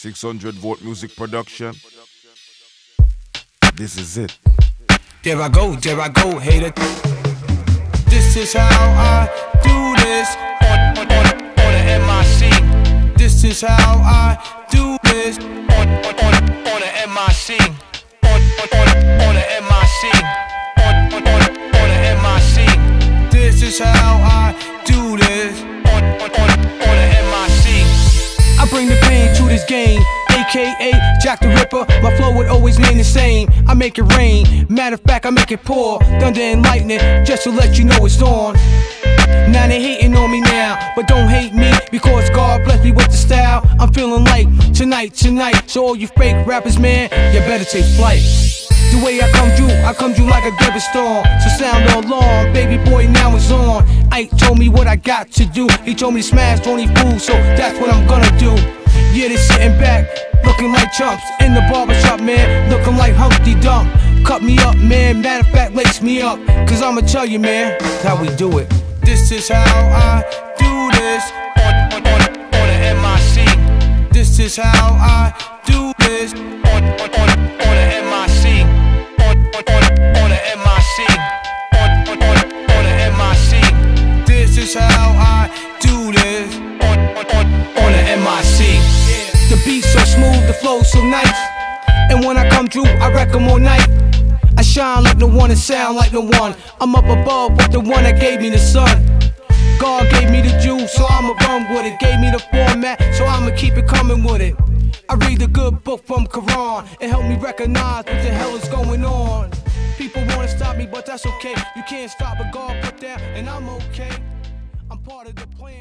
600 volt music production. This is it. There I go, there I go, hater. This is how I do this on, on, on, on the MIC. This is how I do game. AKA Jack the Ripper, my flow would always remain the same. I make it rain, matter of fact, I make it pour. Thunder and lightning, just to let you know it's on. Now they hating on me now, but don't hate me because God bless me with the style. I'm feeling like tonight, tonight. So all you fake rappers, man, you better take flight. The way I come through, I come through like a devil storm. So sound no alarm, baby boy, now it's on. Ike told me what I got to do. He told me to smash 20 fools, so that's what I'm gonna do. Yeah, they sitting back, looking like chumps in the barbershop, man, looking like Humpty Dump. Cut me up, man, matter of fact, lace me up, cause I'ma tell you, man, how we do it. This is how I do this on, on, on, on the MIC. This is how I do this smooth, the flow so nice. And when I come through, I wreck 'em all night. I shine like no one and sound like no one. I'm up above with the one that gave me the sun. God gave me the juice, so I'ma run with it. Gave me the format, so I'ma keep it coming with it. I read the good book from Quran. It helped me recognize what the hell is going on. People wanna stop me, but that's okay. You can't stop what God put down, and I'm okay. I'm part of the plan.